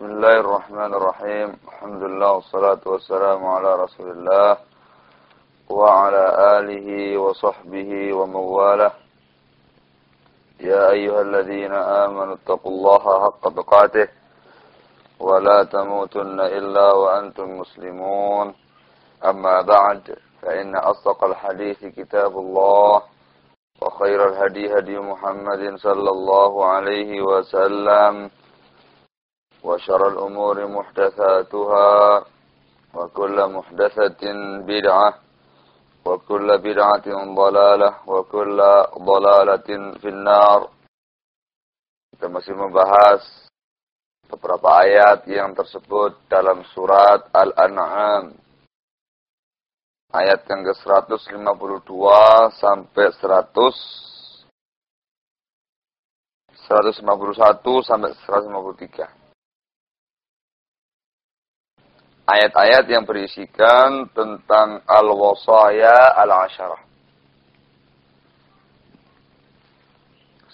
بسم الله الرحمن الرحيم. الحمد لله والصلاة والسلام على رسول الله وعلى آله وصحبه ومن والاه. يا أيها الذين آمنوا اتقوا الله حق تقاته ولا تموتن إلا وأنتم مسلمون. أما بعد فإن أصدق الحديث كتاب الله وخير الهدي هدي محمد صلى الله عليه وسلم. وشر الأمور محدثاتها وكل محدثة بدعة وكل بدعة ضلالة وكل ضلالة في النار kita masih membahas beberapa ayat yang tersebut dalam surat Al-An'am ayat yang ke-152 sampai 100 151 sampai 153 ayat-ayat yang berisikan tentang al-wasaya al-asyarah.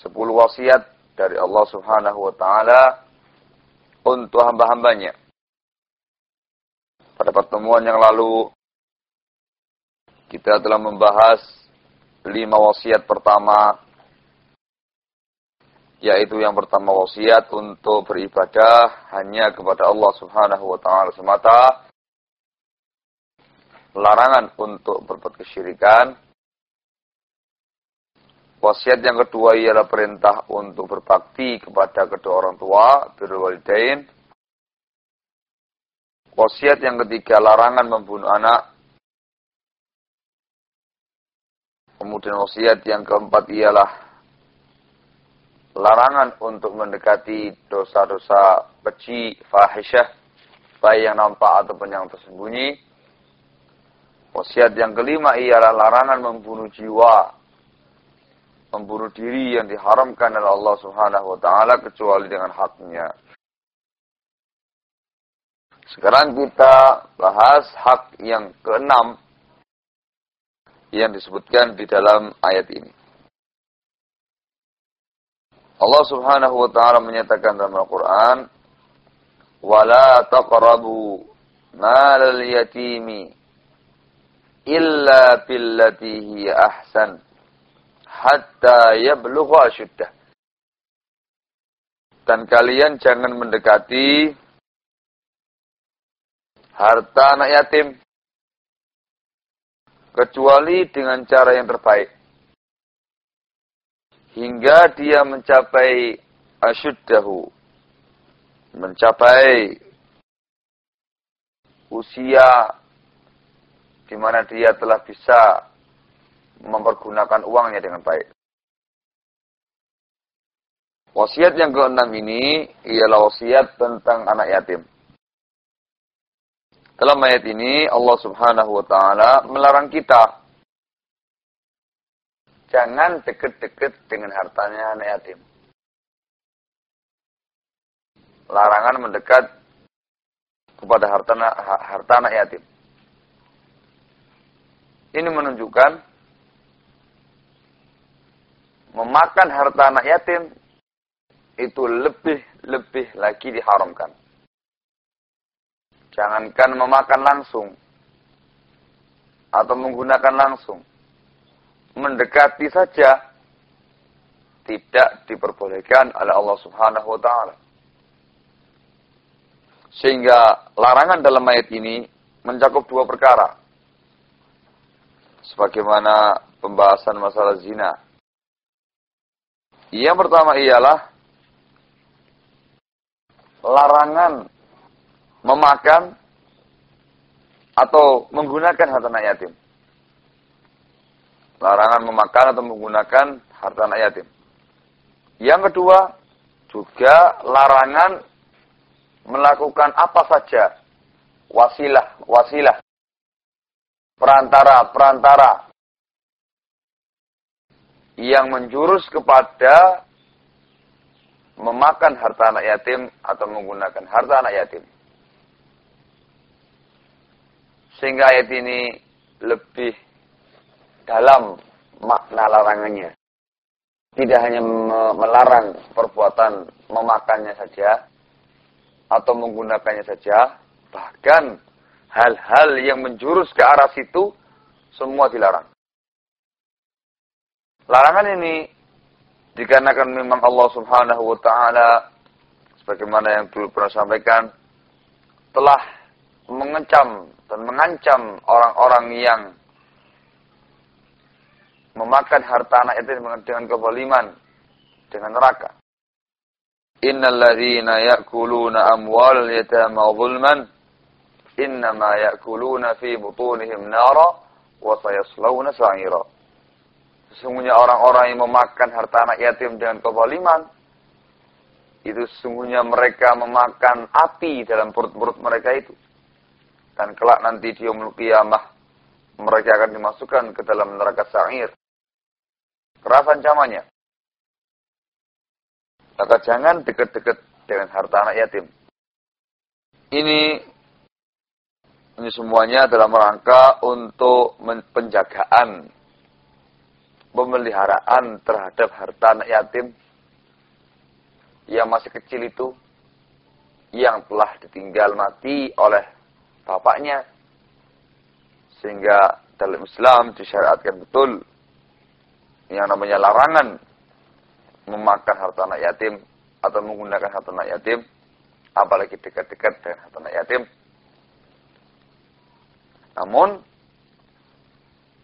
Sepuluh wasiat dari Allah subhanahu wa ta'ala untuk hamba-hambanya. Pada pertemuan yang lalu, kita telah membahas lima wasiat pertama yaitu yang pertama wasiat untuk beribadah hanya kepada Allah Subhanahu wa taala semata. Larangan untuk berbuat kesyirikan. Wasiat yang kedua ialah perintah untuk berbakti kepada kedua orang tua, birrul walidain. Wasiat yang ketiga larangan membunuh anak. Kemudian wasiat yang keempat ialah larangan untuk mendekati dosa-dosa kecil, fahisyah, baik yang nampak ataupun yang tersembunyi. Wasiat yang kelima ialah larangan membunuh jiwa, membunuh diri yang diharamkan oleh Allah Subhanahu wa taala kecuali dengan haknya. Sekarang kita bahas hak yang keenam yang disebutkan di dalam ayat ini. Allah Subhanahu wa taala menyatakan dalam Al-Qur'an, "Wala taqrabu malal yatimi illa billati hiya ahsan hatta yablugha asyuddah." Dan kalian jangan mendekati harta anak yatim kecuali dengan cara yang terbaik hingga dia mencapai asyuddahu mencapai usia di mana dia telah bisa mempergunakan uangnya dengan baik. Wasiat yang keenam ini ialah wasiat tentang anak yatim. Dalam ayat ini Allah Subhanahu wa taala melarang kita jangan deket-deket dengan hartanya anak yatim. Larangan mendekat kepada harta, harta anak yatim. Ini menunjukkan memakan harta anak yatim itu lebih-lebih lagi diharamkan. Jangankan memakan langsung atau menggunakan langsung mendekati saja tidak diperbolehkan oleh Allah Subhanahu wa taala. Sehingga larangan dalam ayat ini mencakup dua perkara. Sebagaimana pembahasan masalah zina. Yang pertama ialah larangan memakan atau menggunakan harta anak yatim. Larangan memakan atau menggunakan harta anak yatim. Yang kedua, juga larangan melakukan apa saja wasilah, wasilah, perantara, perantara yang menjurus kepada memakan harta anak yatim atau menggunakan harta anak yatim. Sehingga ayat ini lebih dalam makna larangannya. Tidak hanya melarang perbuatan memakannya saja, atau menggunakannya saja, bahkan hal-hal yang menjurus ke arah situ semua dilarang. Larangan ini dikarenakan memang Allah Subhanahu wa taala sebagaimana yang dulu pernah sampaikan telah mengancam dan mengancam orang-orang yang memakan harta anak itu dengan kezaliman dengan neraka. Innal ladzina ya'kuluna amwal yatama zulman innama ya'kuluna fi butunihim nara wa sayaslawna sa'ira. Sesungguhnya orang-orang yang memakan harta anak yatim dengan kezaliman itu sesungguhnya mereka memakan api dalam perut-perut mereka itu. Dan kelak nanti di kiamah mereka akan dimasukkan ke dalam neraka sa'ir. Keras ancamannya. Maka jangan dekat-dekat dengan harta anak yatim. Ini ini semuanya dalam rangka untuk penjagaan, pemeliharaan terhadap harta anak yatim yang masih kecil itu, yang telah ditinggal mati oleh bapaknya, sehingga dalam Islam disyariatkan betul yang namanya larangan memakan harta anak yatim atau menggunakan harta anak yatim, apalagi dekat-dekat dengan harta anak yatim. Namun,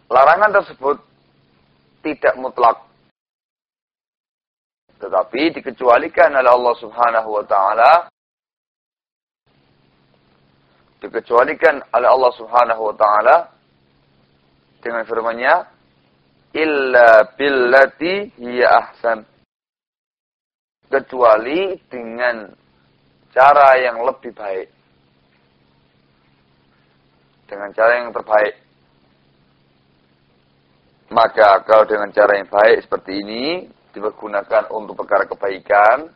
larangan tersebut tidak mutlak. Tetapi dikecualikan oleh Allah subhanahu wa ta'ala dikecualikan oleh Allah subhanahu wa ta'ala dengan firman-Nya illa billati hiya ahsan kecuali dengan cara yang lebih baik. Dengan cara yang terbaik. Maka kalau dengan cara yang baik seperti ini dipergunakan untuk perkara kebaikan,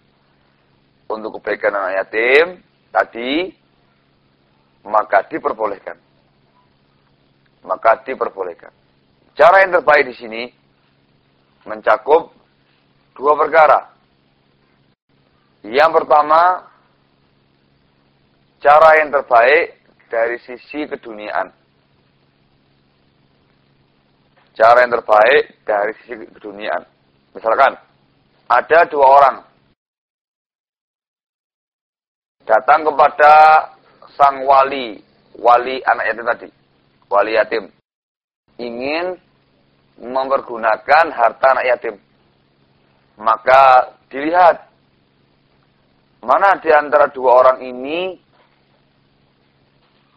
untuk kebaikan anak yatim tadi, maka diperbolehkan. Maka diperbolehkan. Cara yang terbaik di sini mencakup dua perkara. Yang pertama, cara yang terbaik dari sisi keduniaan. Cara yang terbaik dari sisi keduniaan. Misalkan, ada dua orang datang kepada sang wali, wali anak yatim tadi, wali yatim, ingin mempergunakan harta anak yatim. Maka dilihat Mana di antara dua orang ini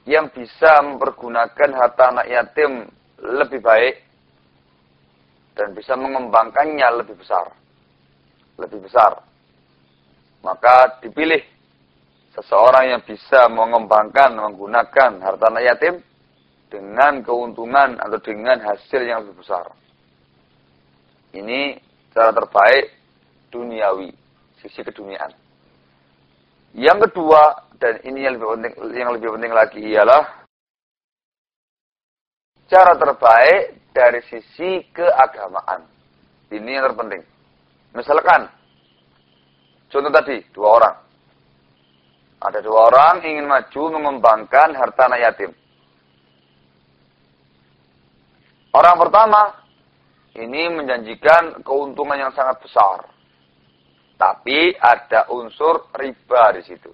yang bisa mempergunakan harta anak yatim lebih baik dan bisa mengembangkannya lebih besar. Lebih besar. Maka dipilih seseorang yang bisa mengembangkan, menggunakan harta anak yatim dengan keuntungan atau dengan hasil yang lebih besar. Ini cara terbaik duniawi, sisi keduniaan. Yang kedua, dan ini yang lebih penting, yang lebih penting lagi ialah cara terbaik dari sisi keagamaan. Ini yang terpenting. Misalkan, contoh tadi, dua orang. Ada dua orang ingin maju mengembangkan harta anak yatim. Orang pertama, ini menjanjikan keuntungan yang sangat besar. Tapi ada unsur riba di situ.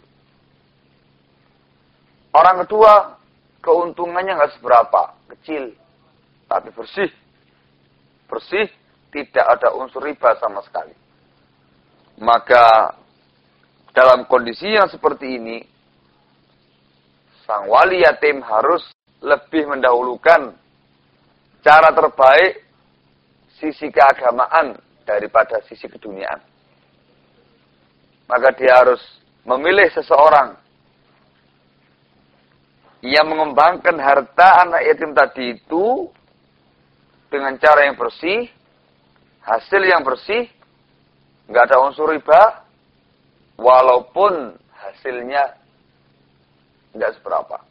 Orang kedua, keuntungannya nggak seberapa, kecil, tapi bersih. Bersih, tidak ada unsur riba sama sekali. Maka dalam kondisi yang seperti ini, sang wali yatim harus lebih mendahulukan cara terbaik sisi keagamaan daripada sisi keduniaan maka dia harus memilih seseorang yang mengembangkan harta anak yatim tadi itu dengan cara yang bersih, hasil yang bersih, nggak ada unsur riba, walaupun hasilnya nggak seberapa.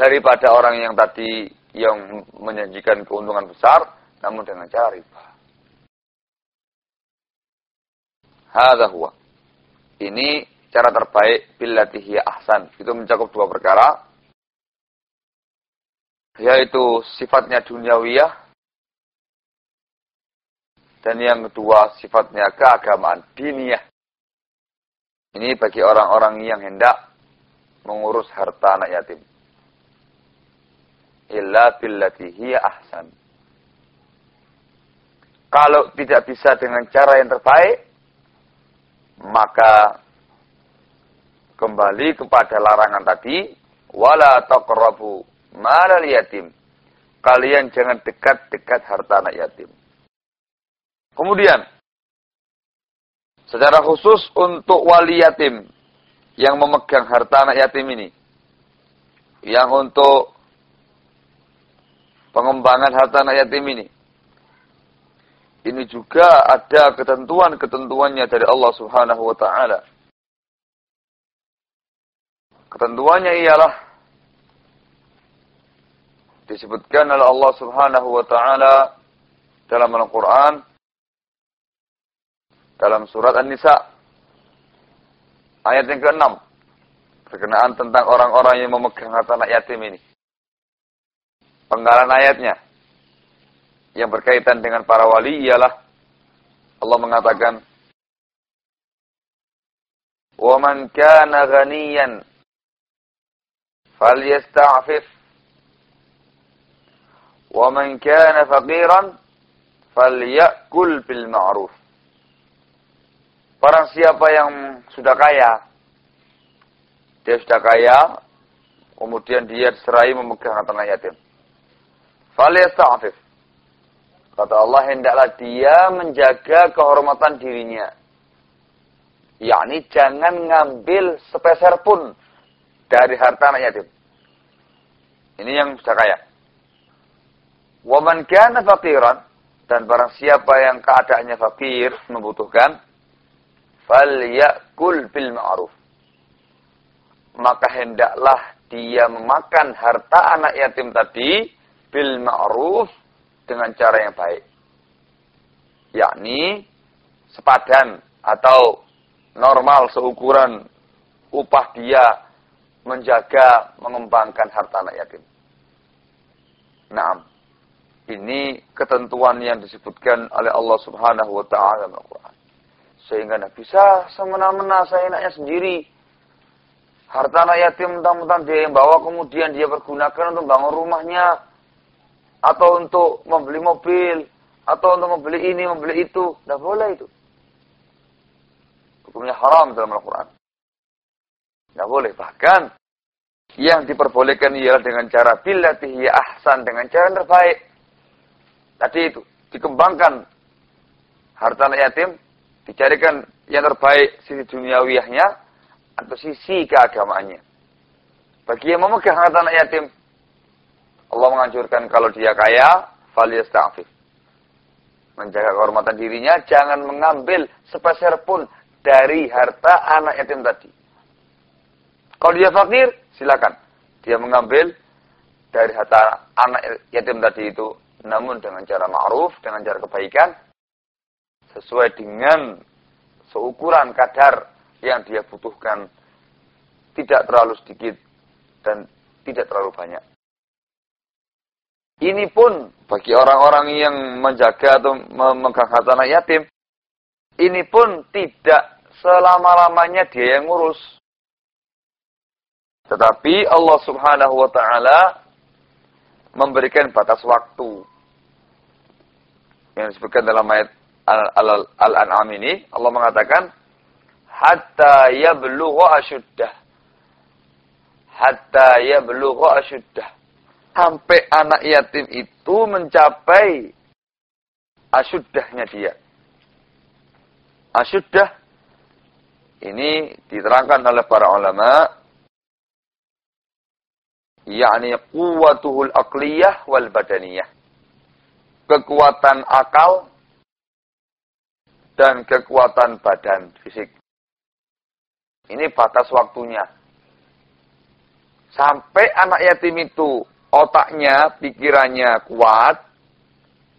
Daripada orang yang tadi yang menjanjikan keuntungan besar, namun dengan cara riba. Hadza huwa. Ini cara terbaik billatihi ahsan. Itu mencakup dua perkara. Yaitu sifatnya duniawiyah. Dan yang kedua sifatnya keagamaan diniyah. Ini bagi orang-orang yang hendak mengurus harta anak yatim. Illa billatihi ahsan. Kalau tidak bisa dengan cara yang terbaik, maka kembali kepada larangan tadi, wala taqrabu malal yatim. Kalian jangan dekat-dekat harta anak yatim. Kemudian, secara khusus untuk wali yatim yang memegang harta anak yatim ini, yang untuk pengembangan harta anak yatim ini, ini juga ada ketentuan-ketentuannya dari Allah Subhanahu wa taala. Ketentuannya ialah disebutkan oleh Allah Subhanahu wa taala dalam Al-Qur'an dalam surat An-Nisa ayat yang ke-6 berkenaan tentang orang-orang yang memegang harta anak yatim ini. Penggalan ayatnya yang berkaitan dengan para wali ialah Allah mengatakan "Wa man kana ghaniyan falyasta'fif wa man kana faqiran falyakul bil ma'ruf." Barang siapa yang sudah kaya, dia sudah kaya, kemudian dia serai memegang harta yatim. Falyasta'fif Kata Allah, hendaklah dia menjaga kehormatan dirinya. Yakni jangan ngambil sepeser pun dari harta anak yatim. Ini yang sudah kaya. Waman kana faqiran dan barang siapa yang keadaannya fakir membutuhkan falyakul bil ma'ruf. Maka hendaklah dia memakan harta anak yatim tadi bil ma'ruf dengan cara yang baik. Yakni sepadan atau normal seukuran upah dia menjaga, mengembangkan harta anak yatim. Nah, ini ketentuan yang disebutkan oleh Allah Subhanahu wa taala dalam Al-Qur'an. Sehingga tidak bisa semena-mena saya enaknya sendiri. Harta anak yatim mentang-mentang dia yang bawa kemudian dia pergunakan untuk bangun rumahnya, atau untuk membeli mobil, atau untuk membeli ini, membeli itu. Tidak boleh itu. Hukumnya haram dalam Al-Quran. Tidak boleh. Bahkan, yang diperbolehkan ialah dengan cara bilatihi ahsan, dengan cara yang terbaik. Tadi itu, dikembangkan harta anak yatim, dicarikan yang terbaik sisi duniawiyahnya, atau sisi keagamaannya. Bagi yang memegang harta anak yatim, Allah menganjurkan kalau dia kaya, faliyasta'fif. Menjaga kehormatan dirinya, jangan mengambil sepeser pun dari harta anak yatim tadi. Kalau dia fakir, silakan. Dia mengambil dari harta anak yatim tadi itu, namun dengan cara ma'ruf, dengan cara kebaikan, sesuai dengan seukuran kadar yang dia butuhkan, tidak terlalu sedikit dan tidak terlalu banyak. Ini pun bagi orang-orang yang menjaga atau memegang harta anak yatim, ini pun tidak selama-lamanya dia yang ngurus. Tetapi Allah Subhanahu wa taala memberikan batas waktu. Yang disebutkan dalam ayat Al-An'am ini, Allah mengatakan hatta yablugha asyuddah. Hatta yablugha asyuddah sampai anak yatim itu mencapai asyuddahnya dia. Asyuddah ini diterangkan oleh para ulama yakni quwwatuhul aqliyah wal badaniyah. Kekuatan akal dan kekuatan badan fisik. Ini batas waktunya. Sampai anak yatim itu otaknya, pikirannya kuat,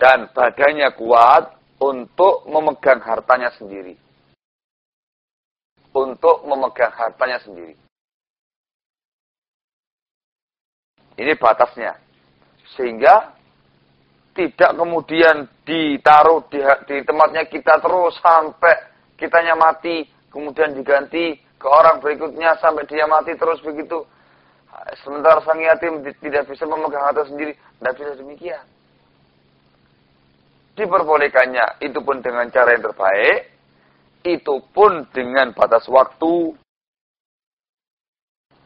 dan badannya kuat untuk memegang hartanya sendiri. untuk memegang hartanya sendiri. Ini batasnya. Sehingga tidak kemudian ditaruh di, di tempatnya kita terus sampai kitanya mati, kemudian diganti ke orang berikutnya sampai dia mati terus begitu. Sementara sang yatim tidak bisa memegang harta sendiri, tidak bisa demikian. Diperbolehkannya itu pun dengan cara yang terbaik, itu pun dengan batas waktu.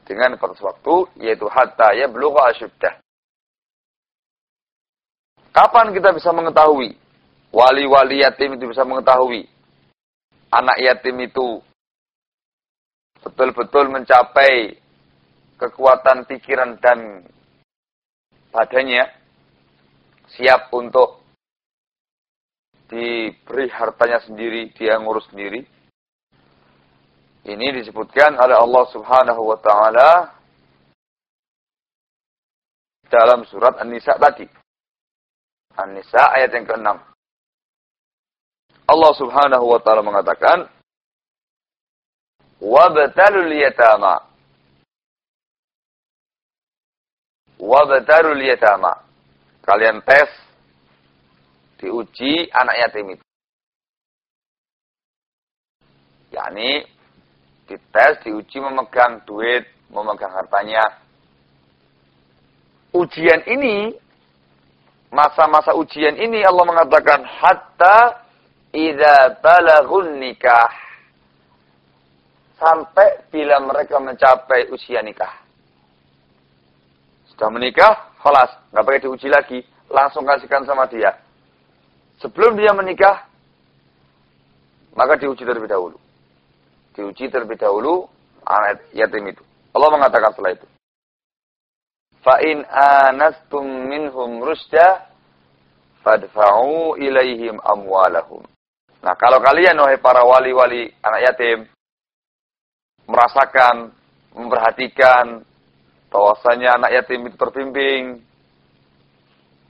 Dengan batas waktu, yaitu hatta ya belum asyuddah. Kapan kita bisa mengetahui? Wali-wali yatim itu bisa mengetahui. Anak yatim itu betul-betul mencapai kekuatan pikiran dan badannya siap untuk diberi hartanya sendiri, dia ngurus sendiri. Ini disebutkan oleh Allah Subhanahu wa taala dalam surat An-Nisa tadi. An-Nisa ayat yang ke-6. Allah Subhanahu wa taala mengatakan, "Wabtalul yatama." Wabtalul yatama. Kalian tes diuji anak yatim itu. yakni dites, diuji memegang duit, memegang hartanya. Ujian ini masa-masa ujian ini Allah mengatakan hatta idza balaghun nikah sampai bila mereka mencapai usia nikah. Sudah menikah, kelas nggak pakai diuji lagi, langsung kasihkan sama dia. Sebelum dia menikah, maka diuji terlebih dahulu. Diuji terlebih dahulu anak yatim itu. Allah mengatakan setelah itu. Fa'in anastum minhum rusda fadfa'u ilaihim amwalahum. Nah, kalau kalian wahai para wali-wali anak yatim merasakan, memperhatikan bahwasanya anak yatim itu terbimbing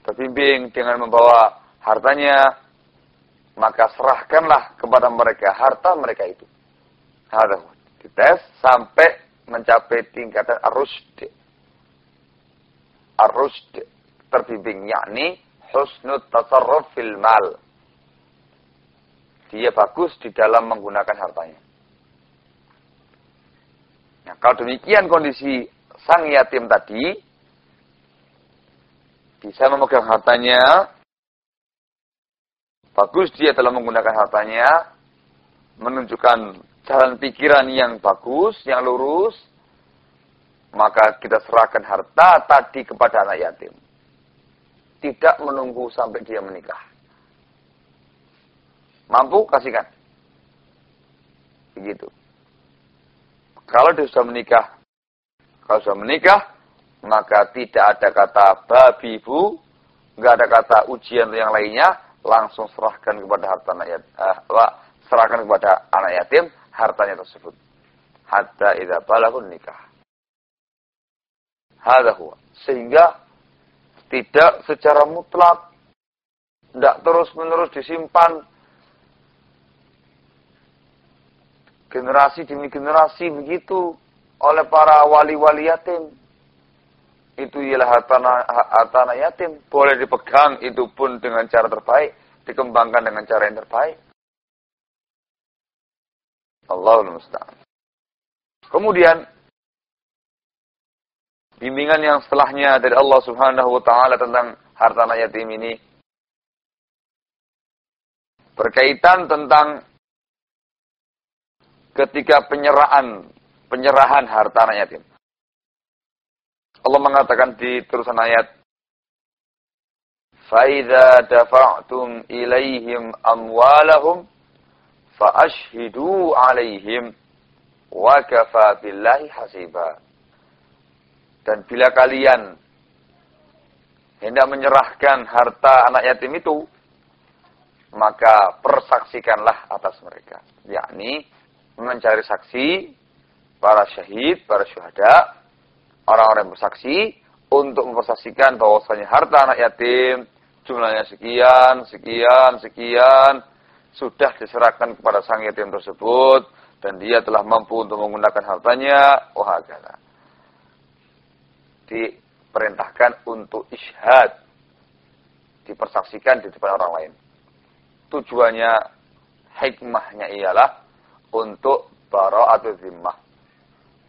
terbimbing dengan membawa hartanya, maka serahkanlah kepada mereka harta mereka itu. Ada dites sampai mencapai tingkatan arusd ar-rusd terbimbing yakni husnul tasarruf fil mal. Dia bagus di dalam menggunakan hartanya. Nah, kalau demikian kondisi sang yatim tadi bisa memegang hartanya, bagus dia dalam menggunakan hartanya, menunjukkan jalan pikiran yang bagus, yang lurus, maka kita serahkan harta tadi kepada anak yatim. Tidak menunggu sampai dia menikah. Mampu, kasihkan. Begitu. Kalau dia sudah menikah, kalau sudah menikah, maka tidak ada kata babi bu, nggak ada kata ujian yang lainnya, langsung serahkan kepada harta anak yatim, eh, serahkan kepada anak yatim hartanya tersebut. Hatta idza balahun nikah. Hadahua. Sehingga tidak secara mutlak, tidak terus-menerus disimpan generasi demi generasi begitu oleh para wali-wali yatim. Itu ialah harta, harta yatim. Boleh dipegang, itu pun dengan cara terbaik. Dikembangkan dengan cara yang terbaik. Allahul Musta'an. Kemudian, bimbingan yang setelahnya dari Allah Subhanahu wa taala tentang harta anak yatim ini berkaitan tentang ketika penyerahan penyerahan harta anak yatim. Allah mengatakan di terusan ayat فَإِذَا دَفَعْتُمْ إِلَيْهِمْ أَمْوَالَهُمْ فَأَشْهِدُوا عَلَيْهِمْ وَكَفَى بِاللَّهِ حَسِيبًا dan bila kalian hendak menyerahkan harta anak yatim itu, maka persaksikanlah atas mereka. Yakni mencari saksi, para syahid, para syuhada, orang-orang yang bersaksi, untuk mempersaksikan bahwasanya harta anak yatim jumlahnya sekian, sekian, sekian, sudah diserahkan kepada sang yatim tersebut, dan dia telah mampu untuk menggunakan hartanya, wahakala. Diperintahkan untuk ishad, dipersaksikan di depan orang lain. Tujuannya, hikmahnya ialah untuk atau zimmah.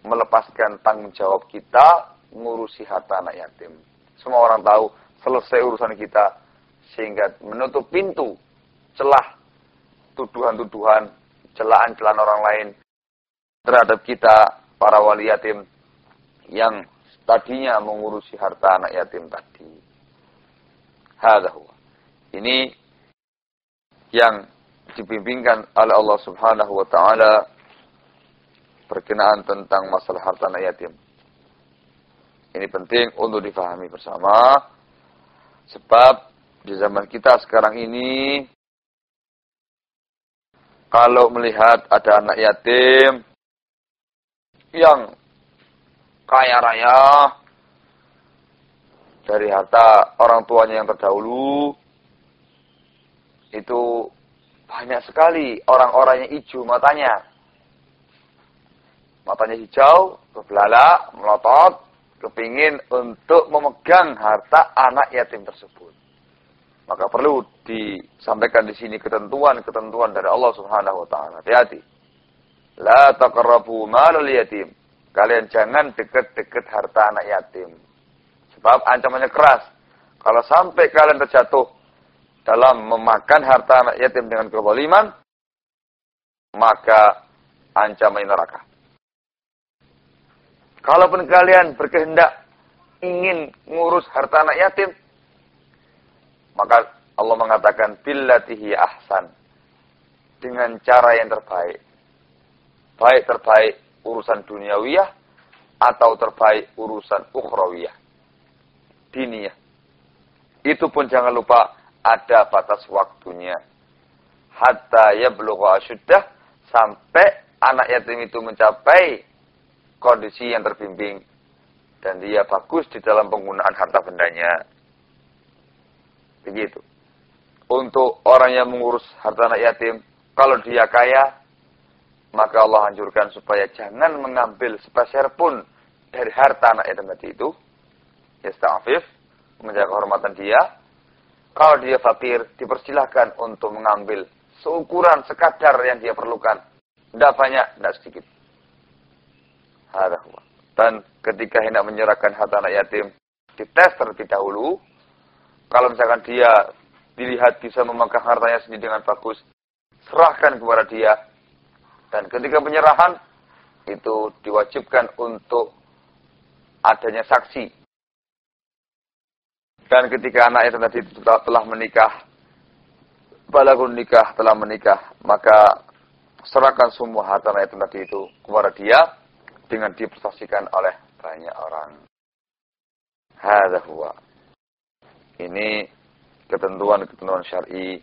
Melepaskan tanggung jawab kita ngurusi harta anak yatim. Semua orang tahu selesai urusan kita sehingga menutup pintu celah tuduhan-tuduhan, celaan-celaan orang lain terhadap kita para wali yatim yang tadinya mengurusi harta anak yatim tadi. Hadza Ini yang dibimbingkan oleh Allah Subhanahu wa taala berkenaan tentang masalah harta anak yatim. Ini penting untuk difahami bersama sebab di zaman kita sekarang ini kalau melihat ada anak yatim yang kaya raya dari harta orang tuanya yang terdahulu itu banyak sekali orang-orang yang hijau matanya. Matanya hijau, berbelalak, melotot, kepingin untuk memegang harta anak yatim tersebut. Maka perlu disampaikan di sini ketentuan-ketentuan dari Allah Subhanahu wa taala. Hati-hati. La taqrabu malul yatim. Kalian jangan dekat-dekat harta anak yatim. Sebab ancamannya keras. Kalau sampai kalian terjatuh dalam memakan harta anak yatim dengan kezaliman, maka ancaman neraka. Kalaupun kalian berkehendak ingin ngurus harta anak yatim, maka Allah mengatakan billatihi ahsan dengan cara yang terbaik. Baik terbaik urusan duniawiyah atau terbaik urusan ukhrawiyah. Diniyah. Itu pun jangan lupa ada batas waktunya. Hatta ya yablugha asyuddah sampai anak yatim itu mencapai kondisi yang terbimbing dan dia bagus di dalam penggunaan harta bendanya. Begitu. Untuk orang yang mengurus harta anak yatim, kalau dia kaya, maka Allah anjurkan supaya jangan mengambil sepeser pun dari harta anak yatim tadi itu. Yasta'afif, menjaga kehormatan dia, kalau dia fakir, dipersilahkan untuk mengambil seukuran sekadar yang dia perlukan. Tidak banyak, tidak sedikit. Dan ketika hendak menyerahkan harta anak yatim, dites terlebih dahulu. Kalau misalkan dia dilihat bisa memakai hartanya sendiri dengan bagus, serahkan kepada dia. Dan ketika penyerahan, itu diwajibkan untuk adanya saksi dan ketika anak itu tadi telah menikah, balagun nikah telah menikah, maka serahkan semua harta anak itu tadi itu kepada dia dengan diprestasikan oleh banyak orang. Hadza. Ini ketentuan-ketentuan syar'i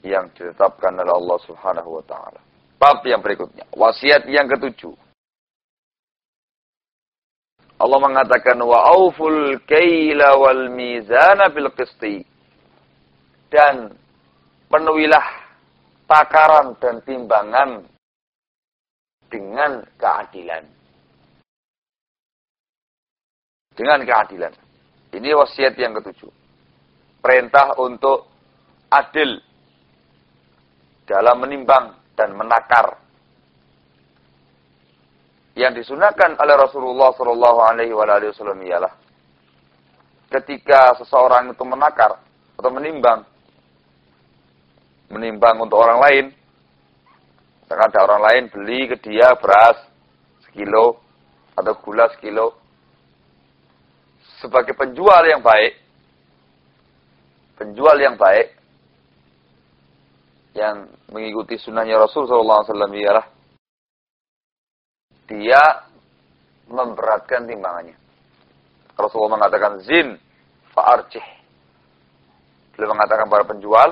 yang ditetapkan oleh Allah Subhanahu wa taala. Bab yang berikutnya, wasiat yang ketujuh. Allah mengatakan wa auful kaila wal mizana bil qisti. Dan penuhilah takaran dan timbangan dengan keadilan. Dengan keadilan. Ini wasiat yang ketujuh. Perintah untuk adil dalam menimbang dan menakar yang disunahkan oleh Rasulullah Shallallahu Alaihi Wasallam ialah ketika seseorang itu menakar atau menimbang, menimbang untuk orang lain, misalkan ada orang lain beli ke dia beras sekilo atau gula sekilo, sebagai penjual yang baik, penjual yang baik, yang mengikuti sunnahnya Rasul Wasallam ialah dia memberatkan timbangannya. Rasulullah mengatakan zin fa'arjih. Beliau mengatakan para penjual,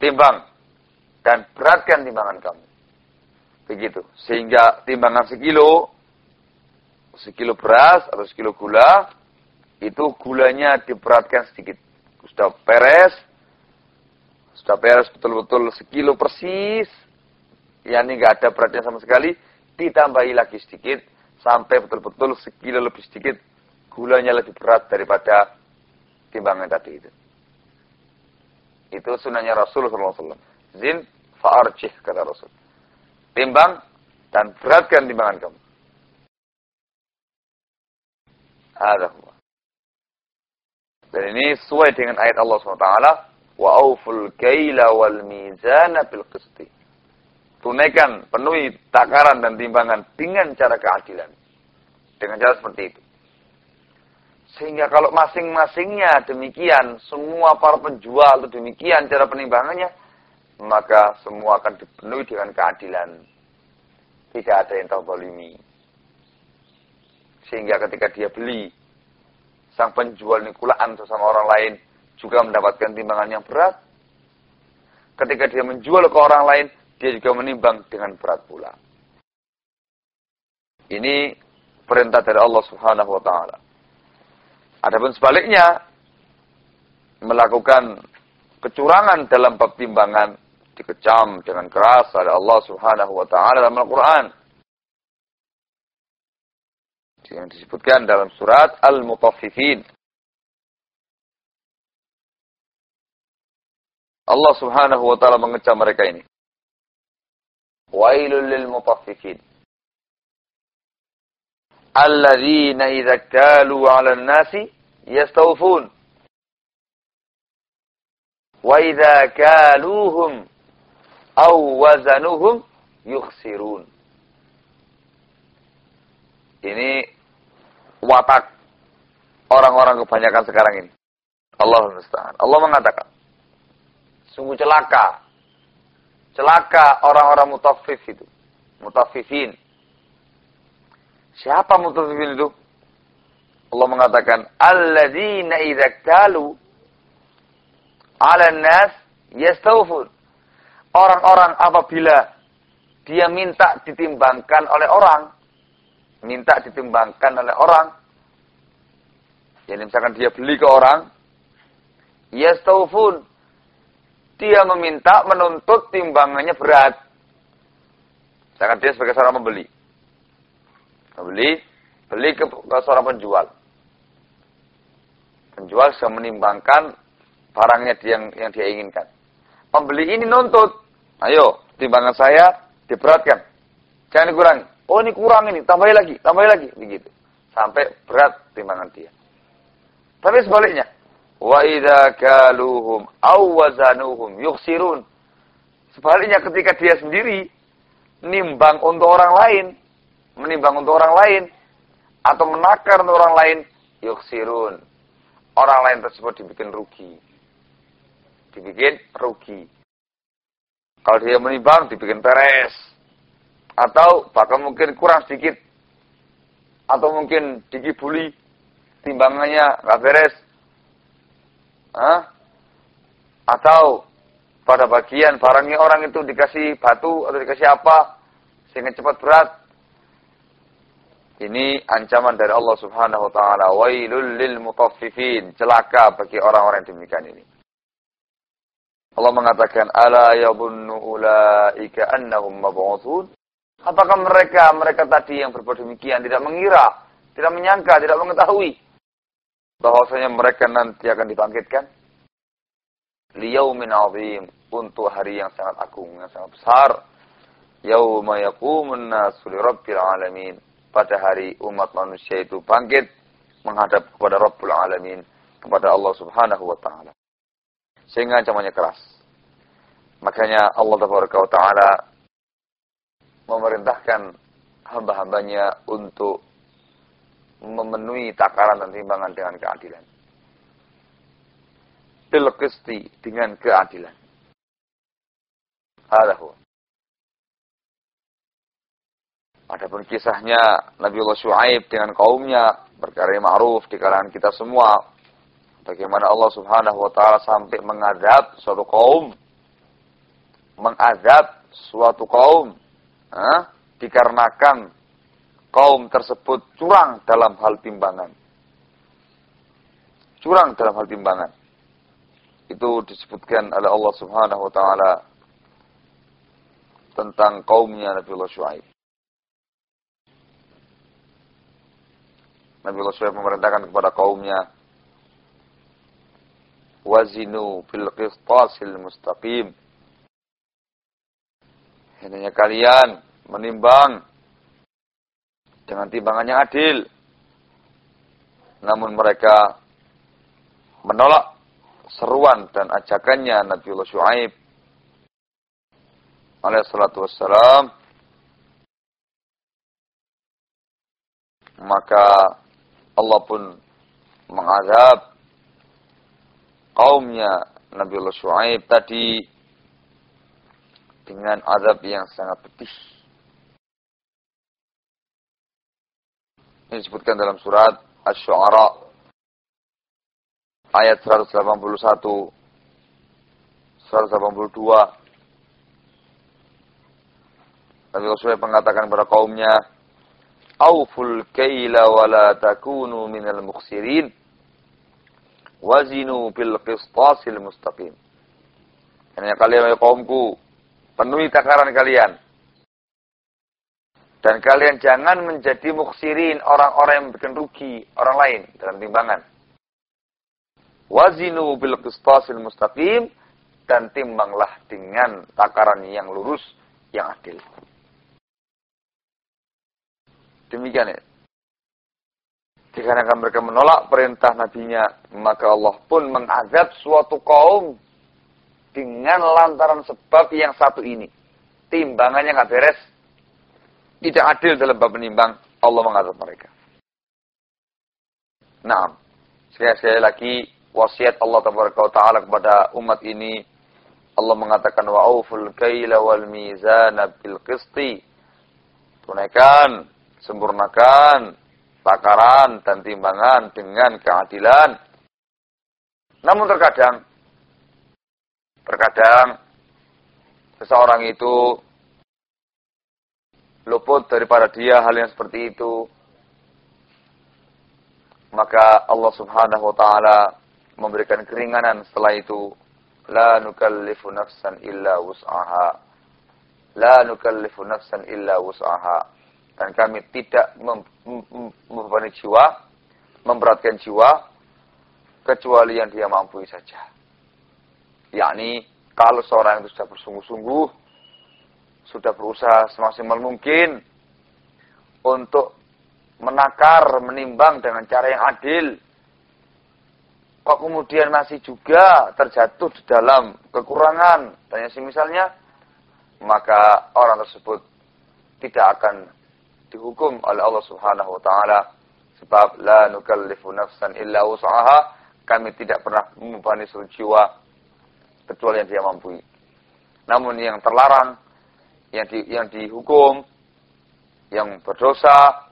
timbang dan beratkan timbangan kamu. Begitu. Sehingga timbangan sekilo, sekilo beras atau sekilo gula, itu gulanya diberatkan sedikit. Sudah peres, sudah peres betul-betul sekilo persis, yang ini nggak ada beratnya sama sekali, ditambahi lagi sedikit sampai betul-betul sekilo lebih sedikit gulanya lebih berat daripada timbangan tadi itu. Itu sunahnya Rasulullah SAW. Zin fa'arjih kata Rasul. Timbang dan beratkan timbangan kamu. Ada Dan ini sesuai dengan ayat Allah SWT. Wa auful kaila wal mizana bil qisti. Tunaikan, penuhi takaran dan timbangan dengan cara keadilan. Dengan cara seperti itu. Sehingga kalau masing-masingnya demikian, semua para penjual itu demikian cara penimbangannya, maka semua akan dipenuhi dengan keadilan. Tidak ada yang tahu bolimi. Sehingga ketika dia beli, sang penjual ini kulaan sesama orang lain juga mendapatkan timbangan yang berat. Ketika dia menjual ke orang lain, dia juga menimbang dengan berat pula. Ini perintah dari Allah Subhanahu wa taala. Adapun sebaliknya melakukan kecurangan dalam bab timbangan dikecam dengan keras oleh Allah Subhanahu wa taala dalam Al-Qur'an yang disebutkan dalam surat Al-Mutaffifin. Allah Subhanahu wa taala mengecam mereka ini. Wailul lil mutaffifin. Alladzina idza kalu 'alan nasi yastawfun. Wa idza kaluhum aw wazanuhum yukhsirun. Watak orang-orang kebanyakan sekarang ini. Allah musta'an. Allah mengatakan, sungguh celaka. Celaka orang-orang mutafif itu. Mutafifin. Siapa mutafifin itu? Allah mengatakan, Alladzina idza kalu 'ala nas yastawfun. Orang-orang apabila dia minta ditimbangkan oleh orang, minta ditimbangkan oleh orang, jadi misalkan dia beli ke orang, yastaufun, dia meminta menuntut timbangannya berat. Misalkan dia sebagai seorang pembeli. Pembeli, beli ke, ke seorang penjual. Penjual sudah menimbangkan barangnya yang, yang dia inginkan. Pembeli ini nuntut, ayo timbangan saya diberatkan. Jangan dikurangi. Oh ini kurang ini, tambahin lagi, tambahin lagi, begitu. Sampai berat timbangan dia. Tapi sebaliknya, wa idza kaluhum aw wazanuhum yukhsirun. Sebaliknya ketika dia sendiri nimbang untuk orang lain, menimbang untuk orang lain atau menakar untuk orang lain, yukhsirun. Orang lain tersebut dibikin rugi. Dibikin rugi. Kalau dia menimbang dibikin peres atau bahkan mungkin kurang sedikit atau mungkin dikibuli timbangannya nggak beres. Hah? atau pada bagian barangnya orang itu dikasih batu atau dikasih apa sehingga cepat berat. Ini ancaman dari Allah Subhanahu wa taala. Wailul lil mutaffifin. Celaka bagi orang-orang demikian ini. Allah mengatakan ala yabunnu ulaika annahum mab'utsun Apakah mereka, mereka tadi yang berbuat demikian tidak mengira, tidak menyangka, tidak mengetahui bahwasanya mereka nanti akan dibangkitkan? Liyaumin azim untuk hari yang sangat agung, yang sangat besar. Yauma yaqumun nasu lirabbil alamin. Pada hari umat manusia itu bangkit menghadap kepada Rabbul Alamin, kepada Allah Subhanahu wa taala. Sehingga ancamannya keras. Makanya Allah Taala memerintahkan hamba-hambanya untuk memenuhi takaran dan timbangan dengan keadilan. Bilqisti dengan keadilan. Adahu. Adapun kisahnya Nabi Allah Shu'aib dengan kaumnya berkarya ma'ruf di kalangan kita semua. Bagaimana Allah Subhanahu wa taala sampai mengadab suatu kaum mengadab suatu kaum Hah? dikarenakan kaum tersebut curang dalam hal timbangan. Curang dalam hal timbangan. Itu disebutkan oleh Allah Subhanahu wa taala tentang kaumnya Nabi Allah Shu'aib. Nabi Allah Shu'aib memerintahkan kepada kaumnya wazinu bil qistasil mustaqim. Hendaknya kalian menimbang dengan timbangan yang adil. Namun mereka menolak seruan dan ajakannya Nabi Allah Shu'aib alaihi salatu wassalam maka Allah pun mengazab kaumnya Nabi Allah Shu'aib tadi dengan azab yang sangat pedih. Ini disebutkan dalam surat Asy-Syu'ara ayat 181 182 Nabi Rasulullah mengatakan kepada kaumnya Auful kaila wa la takunu minal mukhsirin wazinu bil qistasil mustaqim. Hanya kalian kaumku, penuhi takaran kalian. Dan kalian jangan menjadi muksirin orang-orang yang bikin rugi orang lain dalam timbangan. Wazinu bil qistasil mustaqim dan timbanglah dengan takaran yang lurus, yang adil. Demikian ya. Dikarenakan mereka menolak perintah nabinya, maka Allah pun mengazab suatu kaum dengan lantaran sebab yang satu ini. Timbangannya nggak beres, tidak adil dalam bab menimbang, Allah mengazab mereka. Nah, sekali-sekali lagi wasiat Allah Taala kepada umat ini Allah mengatakan wa auful kaila wal mizana bil qisti tunaikan sempurnakan takaran dan timbangan dengan keadilan. Namun terkadang, terkadang seseorang itu luput daripada dia hal yang seperti itu. Maka Allah subhanahu wa ta'ala memberikan keringanan setelah itu. La nukallifu nafsan illa wus'aha. La nukallifu nafsan illa wus'aha dan kami tidak membebani jiwa, memberatkan jiwa, kecuali yang dia mampu saja. Yakni, kalau seorang itu sudah bersungguh-sungguh, sudah berusaha semaksimal mungkin untuk menakar, menimbang dengan cara yang adil, kok kemudian masih juga terjatuh di dalam kekurangan, dan yang misalnya, maka orang tersebut tidak akan dihukum oleh Allah Subhanahu wa taala. Sebab la nukallifu nafsan illa wus'aha. Kami tidak pernah membebani seluruh jiwa kecuali yang dia mampu. Namun yang terlarang yang di, yang dihukum yang berdosa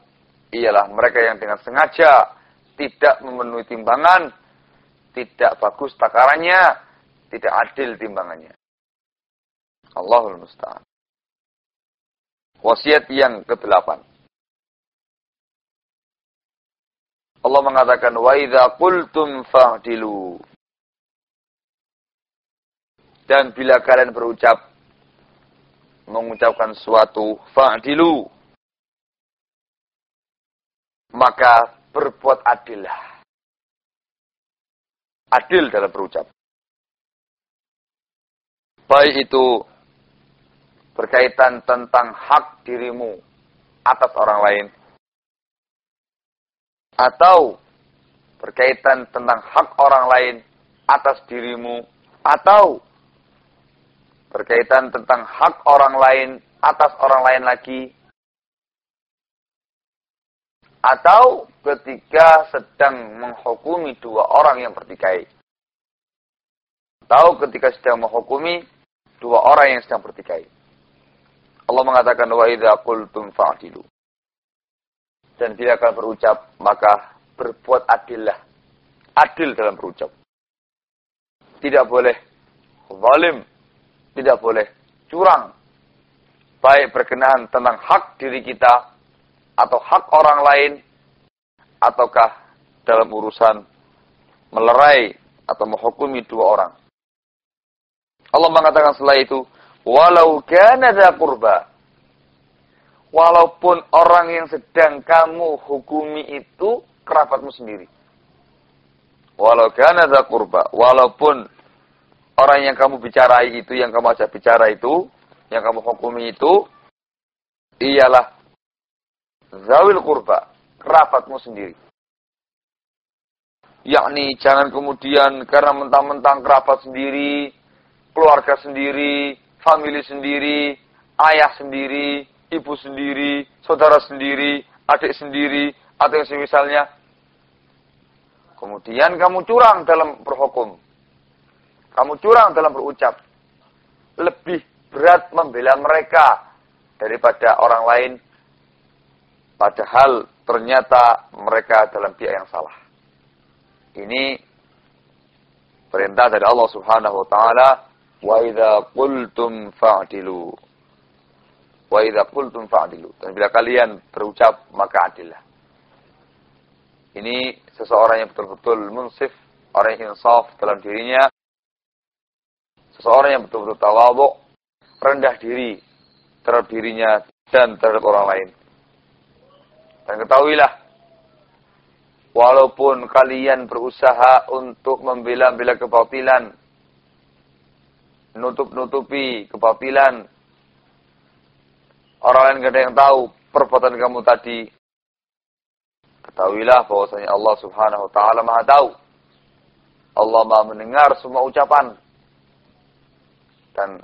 ialah mereka yang dengan sengaja tidak memenuhi timbangan, tidak bagus takarannya, tidak adil timbangannya. Allahul musta'an. Wasiat yang ke-8. Allah mengatakan wa idza qultum fa'dilu. Dan bila kalian berucap mengucapkan suatu fa'dilu maka berbuat adillah. Adil dalam berucap. Baik itu berkaitan tentang hak dirimu atas orang lain atau berkaitan tentang hak orang lain atas dirimu atau berkaitan tentang hak orang lain atas orang lain lagi. Atau ketika sedang menghukumi dua orang yang bertikai. Atau ketika sedang menghukumi dua orang yang sedang bertikai. Allah mengatakan wa idza qultum fa'dilu. Dan bila akan berucap, maka berbuat adillah. Adil dalam berucap. Tidak boleh zalim, tidak boleh curang. Baik berkenaan tentang hak diri kita, atau hak orang lain, ataukah dalam urusan melerai atau menghukumi dua orang. Allah mengatakan setelah itu, Walau kana dha qurba. Walaupun orang yang sedang kamu hukumi itu kerabatmu sendiri. Walau kana dha qurba. Walaupun orang yang kamu bicarai itu, yang kamu ajak bicara itu, yang kamu hukumi itu, ialah zawil qurba, kerabatmu sendiri. Yakni jangan kemudian karena mentang-mentang kerabat sendiri, keluarga sendiri, famili sendiri, ayah sendiri, ibu sendiri, saudara sendiri, adik sendiri, atau yang semisalnya. Kemudian kamu curang dalam berhukum. Kamu curang dalam berucap. Lebih berat membela mereka daripada orang lain. Padahal ternyata mereka dalam pihak yang salah. Ini perintah dari Allah Subhanahu wa taala Wa idza qultum fa'dilu. Wa idza qultum fa'dilu. Dan bila kalian berucap maka adillah. Ini seseorang yang betul-betul munsif, orang yang insaf dalam dirinya, seseorang yang betul-betul tawadhu, rendah diri terhadap dirinya dan terhadap orang lain. Dan ketahuilah, walaupun kalian berusaha untuk membela-bela kebatilan, nutup-nutupi kebatilan. Orang lain gak ada yang tahu perbuatan kamu tadi. Ketahuilah bahwasanya Allah Subhanahu wa taala Maha tahu. Allah Maha mendengar semua ucapan. Dan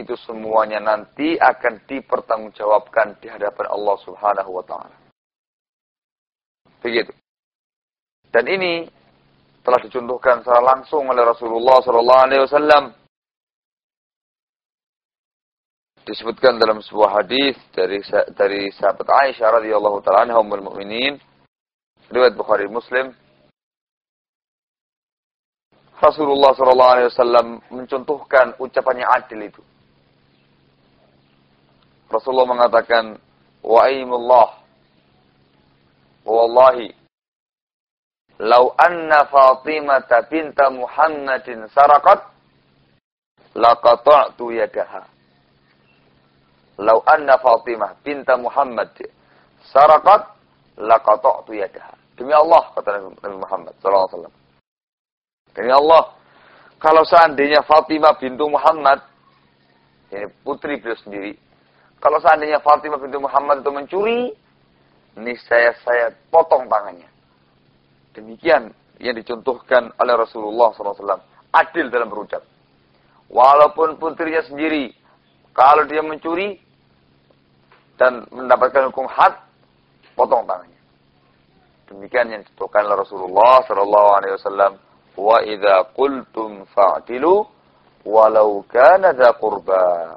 itu semuanya nanti akan dipertanggungjawabkan di hadapan Allah Subhanahu wa taala. Begitu. Dan ini telah dicontohkan secara langsung oleh Rasulullah sallallahu alaihi wasallam disebutkan dalam sebuah hadis dari dari sahabat Aisyah radhiyallahu taala anha ummul mukminin riwayat Bukhari Muslim Rasulullah sallallahu alaihi wasallam mencontohkan ucapannya adil itu Rasulullah mengatakan wa aimullah wallahi lau anna Fatimah binta Muhammadin sarakat laqata'tu yadaha Lau anna Fatimah binta Muhammad sarakat laqata'tu yadaha. Demi Allah kata Nabi Muhammad wasallam. Demi Allah, kalau seandainya Fatimah bintu Muhammad ini putri beliau sendiri, kalau seandainya Fatimah bintu Muhammad itu mencuri, ini saya saya potong tangannya. Demikian yang dicontohkan oleh Rasulullah SAW. Adil dalam berucap. Walaupun putrinya sendiri, kalau dia mencuri, dan mendapatkan hukum had, potong tangannya. Demikian yang dituturkan oleh Rasulullah wasallam, "Wa idza qultum fa'dilu walau kana dza qurba."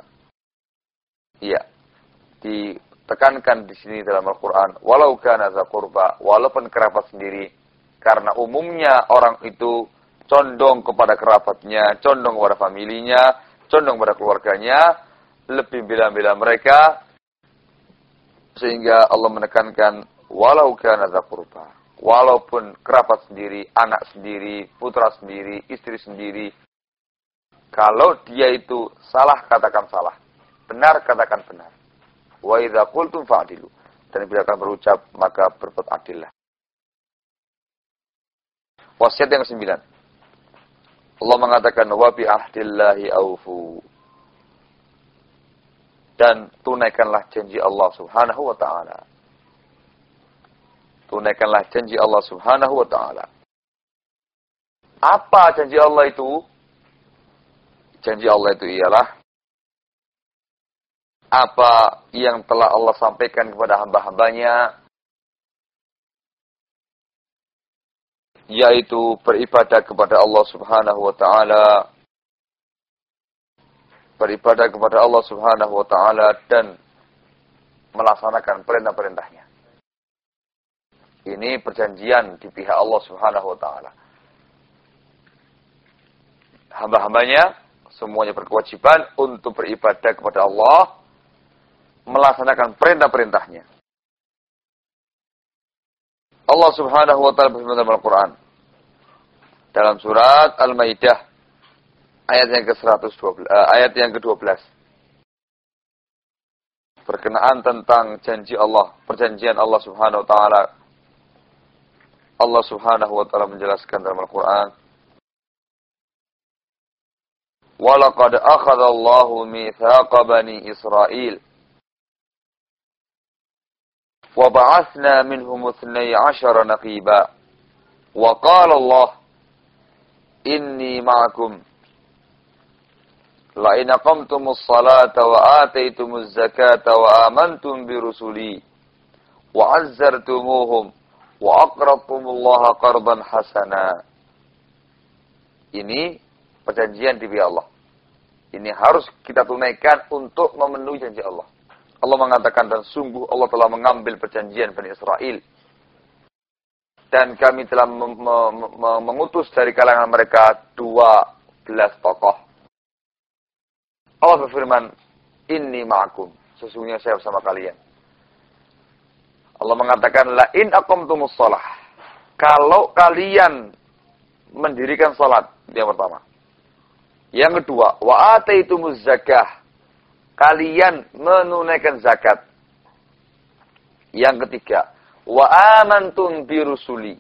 Iya. Ditekankan di sini dalam Al-Qur'an, "Walau kana dza qurba", walaupun kerabat sendiri karena umumnya orang itu condong kepada kerabatnya, condong kepada familinya, condong kepada keluarganya, lebih bila-bila mereka sehingga Allah menekankan walau kana qurba. Walaupun kerabat sendiri, anak sendiri, putra sendiri, istri sendiri. Kalau dia itu salah katakan salah. Benar katakan benar. Wa idza qultum fa'dilu. Dan bila akan berucap maka berbuat adillah. Wasiat yang kesembilan. Allah mengatakan wa bi ahdillahi aufu dan tunaikanlah janji Allah Subhanahu wa taala. Tunaikanlah janji Allah Subhanahu wa taala. Apa janji Allah itu? Janji Allah itu ialah apa yang telah Allah sampaikan kepada hamba-hambanya yaitu beribadah kepada Allah Subhanahu wa taala beribadah kepada Allah Subhanahu wa taala dan melaksanakan perintah-perintahnya. Ini perjanjian di pihak Allah Subhanahu wa taala. Hamba-hambanya semuanya berkewajiban untuk beribadah kepada Allah, melaksanakan perintah-perintahnya. Allah Subhanahu wa taala berfirman dalam Al-Qur'an dalam surat Al-Maidah ayat yang ke-112 uh, ayat yang ke-12 berkenaan tentang janji Allah, perjanjian Allah Subhanahu wa taala. Allah Subhanahu wa taala menjelaskan dalam Al-Qur'an, "Walaqad akhadha Allahu mitsaqa bani Israil wa ba'athna minhum 12 naqiba wa qala Allah inni ma'akum La in aqamtumus salata wa ataitumuz zakata wa amantum bi rusuli wa azzartumuhum wa aqradtumullaha qardan hasana. Ini perjanjian di Allah. Ini harus kita tunaikan untuk memenuhi janji Allah. Allah mengatakan dan sungguh Allah telah mengambil perjanjian Bani Israel. Dan kami telah mengutus dari kalangan mereka dua belas tokoh Allah berfirman, Inni ma'akum. Sesungguhnya saya bersama kalian. Allah mengatakan, La in aqamtumus. Kalau kalian mendirikan salat, yang pertama. Yang kedua, wa ataitumuz zakah. Kalian menunaikan zakat. Yang ketiga, wa amantum birusuli.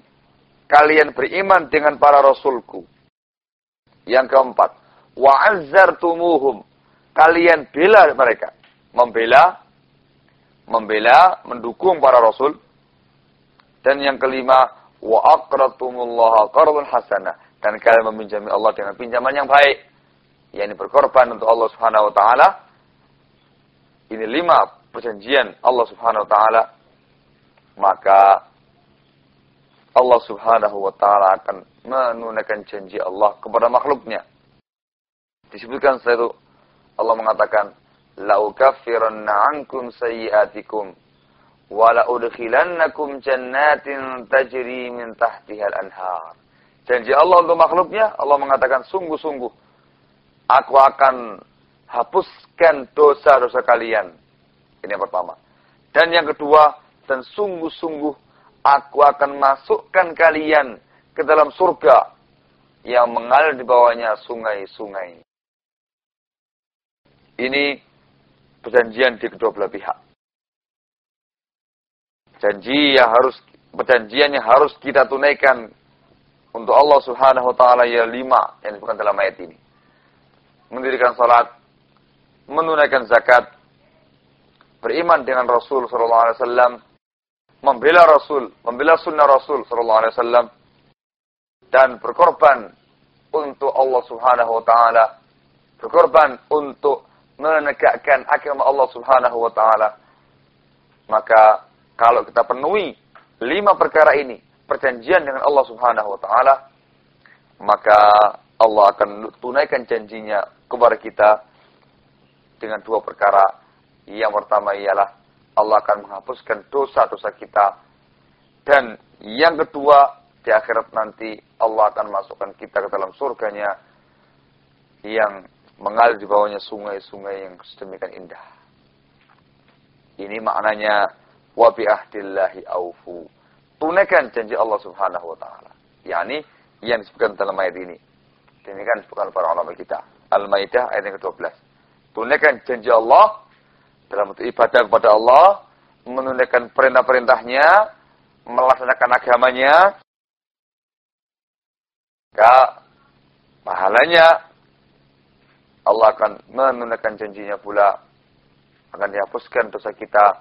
Kalian beriman dengan para rasulku. Yang keempat, wa azzartumuhum kalian bela mereka. Membela, membela, mendukung para rasul. Dan yang kelima, wa aqratumullaha qardan hasanah. Dan kalian meminjami Allah dengan pinjaman yang baik. yakni berkorban untuk Allah Subhanahu wa taala. Ini lima perjanjian Allah Subhanahu wa taala. Maka Allah Subhanahu wa taala akan menunaikan janji Allah kepada makhluknya. Disebutkan setelah itu Allah mengatakan, "La'ukaffiranna 'ankum sayyi'atikum wa la'udkhilannakum jannatin tajri min tahtiha al-anhar." Janji Allah untuk makhluknya, Allah mengatakan sungguh-sungguh aku akan hapuskan dosa-dosa kalian. Ini yang pertama. Dan yang kedua, dan sungguh-sungguh aku akan masukkan kalian ke dalam surga yang mengalir di bawahnya sungai-sungai. Ini perjanjian di kedua belah pihak. Janji yang harus perjanjian yang harus kita tunaikan untuk Allah Subhanahu wa taala ya lima yang disebutkan dalam ayat ini. Mendirikan salat, menunaikan zakat, beriman dengan Rasul sallallahu alaihi wasallam, membela Rasul, membela sunnah Rasul sallallahu alaihi wasallam dan berkorban untuk Allah Subhanahu wa taala, berkorban untuk menegakkan agama Allah Subhanahu wa taala. Maka kalau kita penuhi lima perkara ini, perjanjian dengan Allah Subhanahu wa taala, maka Allah akan tunaikan janjinya kepada kita dengan dua perkara. Yang pertama ialah Allah akan menghapuskan dosa-dosa kita. Dan yang kedua, di akhirat nanti Allah akan masukkan kita ke dalam surganya yang mengalir di bawahnya sungai-sungai yang sedemikian indah. Ini maknanya wa bi ahdillahi aufu. Tunaikan janji Allah Subhanahu wa taala. Yani yang disebutkan dalam ayat ini. Demikian disebutkan para ulama kita. Al-Maidah ayat yang ke-12. Tunaikan janji Allah dalam ibadah kepada Allah, menunaikan perintah-perintahnya, melaksanakan agamanya, maka pahalanya Allah akan menunaikan janjinya pula akan dihapuskan dosa kita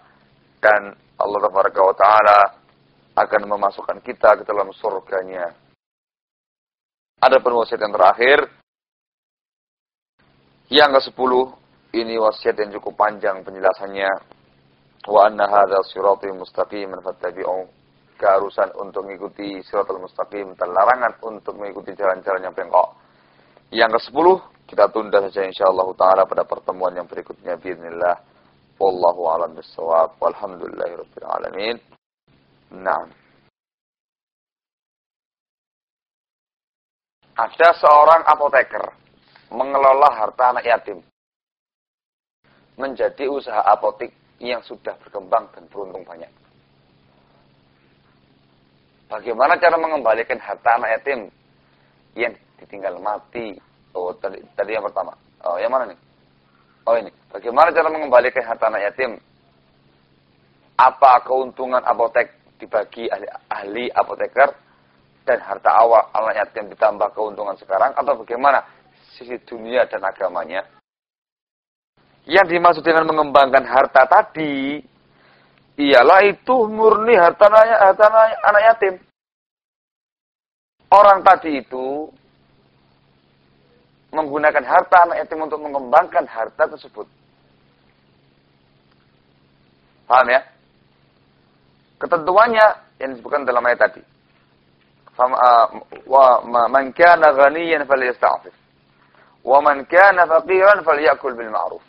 dan Allah Taala akan memasukkan kita ke dalam surganya. Ada wasiat yang terakhir. Yang ke-10 ini wasiat yang cukup panjang penjelasannya. Wa anna hadza siratal mustaqiman fattabi'u. Keharusan untuk mengikuti siratal mustaqim dan larangan untuk mengikuti jalan-jalan yang bengkok. Yang ke-10 kita tunda saja insyaallah taala pada pertemuan yang berikutnya bismillah. Wallahu a'lam bissawab. Walhamdulillahirabbil alamin. Naam. Ada seorang apoteker mengelola harta anak yatim. Menjadi usaha apotik yang sudah berkembang dan beruntung banyak. Bagaimana cara mengembalikan harta anak yatim yang ditinggal mati. Oh, tadi, tadi yang pertama. Oh, yang mana nih? Oh, ini. Bagaimana cara mengembalikan harta anak yatim apa keuntungan apotek dibagi ahli, ahli apoteker dan harta awal anak yatim ditambah keuntungan sekarang atau bagaimana sisi dunia dan agamanya. Yang dimaksud dengan mengembangkan harta tadi ialah itu murni harta, harta anak yatim. Orang tadi itu menggunakan harta anak yatim untuk mengembangkan harta tersebut. Paham ya? Ketentuannya yang disebutkan dalam ayat tadi. Ah, wa man kana ghaniyan falyasta'fif. Wa man kana faqiran falyakul bil ma'ruf.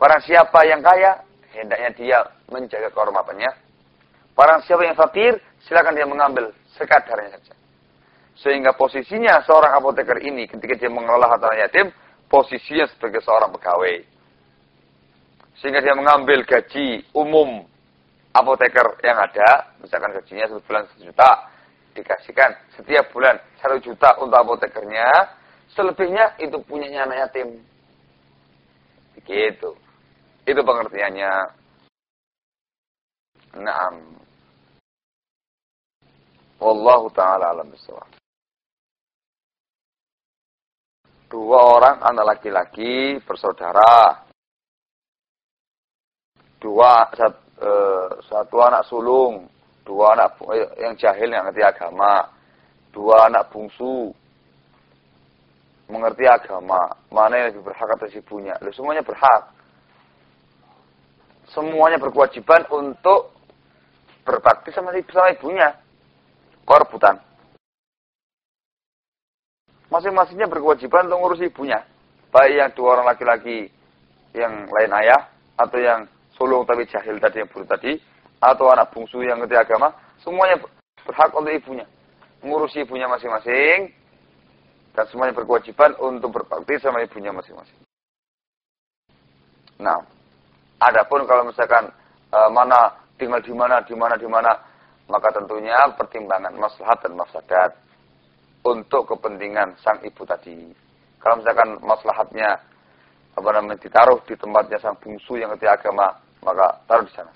Barang siapa yang kaya, hendaknya dia menjaga kehormatannya. Barang siapa yang fakir, silakan dia mengambil sekadarnya saja. Sehingga posisinya seorang apoteker ini ketika dia mengelola harta yatim, posisinya sebagai seorang pegawai. Sehingga dia mengambil gaji umum apoteker yang ada, misalkan gajinya satu bulan satu juta, dikasihkan setiap bulan satu juta untuk apotekernya, selebihnya itu punyanya anak yatim. Begitu. Itu pengertiannya. Naam. Wallahu ta'ala alam bisawab. Dua orang anak laki-laki bersaudara. Dua, Eh, satu anak sulung, dua anak eh, yang jahil yang ngerti agama, dua anak bungsu mengerti agama, mana yang lebih berhak atas ibunya. Loh, semuanya berhak. Semuanya berkewajiban untuk berbakti sama, sama ibunya. Korbutan. Masing-masingnya berkewajiban untuk ngurus ibunya. Baik yang dua orang laki-laki yang lain ayah, atau yang sulung tapi jahil tadi yang buruk tadi, atau anak bungsu yang ngerti agama, semuanya berhak untuk ibunya. Mengurusi ibunya masing-masing, dan semuanya berkewajiban untuk berbakti sama ibunya masing-masing. Nah, adapun kalau misalkan e, mana tinggal di mana, di mana, di mana, maka tentunya pertimbangan maslahat dan mafsadat untuk kepentingan sang ibu tadi. Kalau misalkan maslahatnya apa namanya ditaruh di tempatnya sang bungsu yang ngerti agama, maka taruh di sana.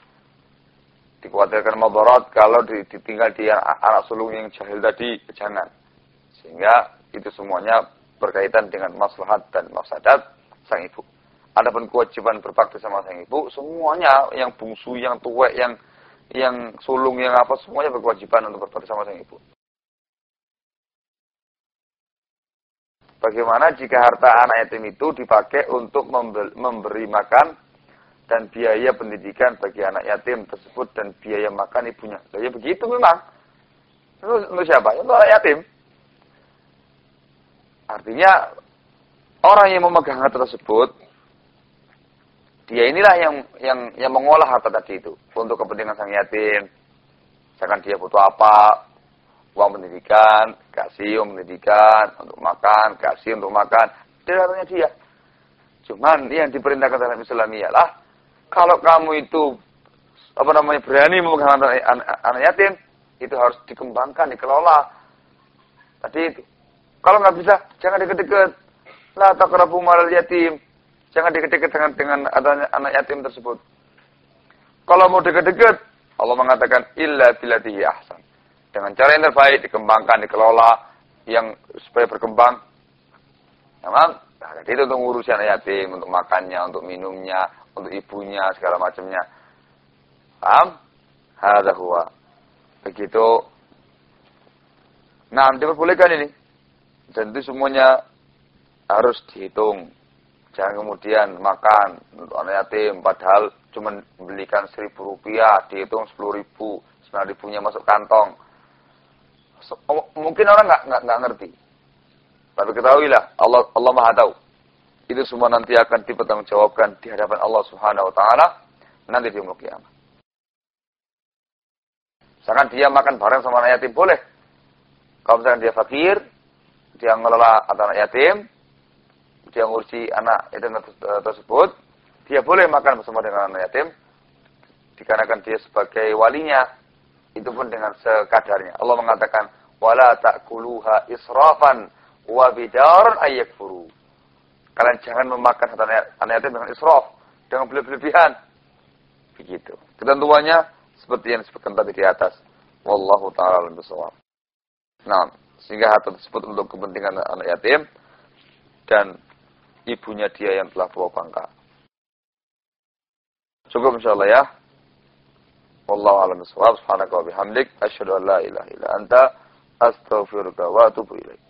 Dikhawatirkan madarat kalau ditinggal di anak sulung yang jahil tadi, jangan. Sehingga itu semuanya berkaitan dengan maslahat dan mafsadat sang ibu. Adapun kewajiban berbakti sama sang ibu, semuanya yang bungsu, yang tua, yang yang sulung, yang apa, semuanya berkewajiban untuk berbakti sama sang ibu. Bagaimana jika harta anak yatim itu dipakai untuk memberi makan dan biaya pendidikan bagi anak yatim tersebut dan biaya makan ibunya. Nah, ya begitu memang. Untuk siapa? Untuk anak yatim. Artinya orang yang memegang harta tersebut dia inilah yang yang yang mengolah harta tadi itu untuk kepentingan sang yatim. Misalkan dia butuh apa, uang pendidikan, kasih uang pendidikan, untuk makan, kasih untuk makan. Dia hartanya dia. Cuman yang diperintahkan dalam Islam ialah kalau kamu itu apa namanya berani memegang anak, anak, yatim, itu harus dikembangkan, dikelola. Tadi itu. Kalau nggak bisa, jangan deket-deket. Lah takrabu malal yatim. Jangan deket-deket dengan dengan anak yatim tersebut. Kalau mau deket-deket, Allah mengatakan illa bilatihi ahsan. Dengan cara yang terbaik dikembangkan, dikelola yang supaya berkembang. Memang, nah, jadi itu untuk ngurusi anak yatim, untuk makannya, untuk minumnya, untuk ibunya segala macamnya. Paham? Hadza huwa. Begitu. Nah, diperbolehkan ini. Dan semuanya harus dihitung. Jangan kemudian makan untuk anak yatim, padahal cuma belikan seribu rupiah, dihitung sepuluh ribu, sembilan ribunya masuk kantong. Oh, mungkin orang nggak nggak ngerti. Tapi ketahuilah, Allah Allah Maha tahu itu semua nanti akan dipertanggungjawabkan di hadapan Allah Subhanahu wa taala nanti di umur kiamat. Misalkan dia makan bareng sama anak yatim boleh. Kalau misalkan dia fakir, dia ngelola anak yatim, dia ngurusi anak yatim tersebut, dia boleh makan bersama dengan anak yatim, dikarenakan dia sebagai walinya, itu pun dengan sekadarnya. Allah mengatakan, wala ta'kuluha israfan wa bidaran ayyakfuru. Kalian jangan memakan harta yatim dengan israf, dengan berlebihan. Begitu. Ketentuannya seperti yang disebutkan tadi di atas. Wallahu ta'ala alam Nah, sehingga harta tersebut untuk kepentingan anak yatim dan ibunya dia yang telah bawa bangka. Cukup insyaallah ya. Wallahu a'lam bishawab. Subhanaka wa bihamdik asyhadu an la ilaha illa anta astaghfiruka wa atubu ilaik.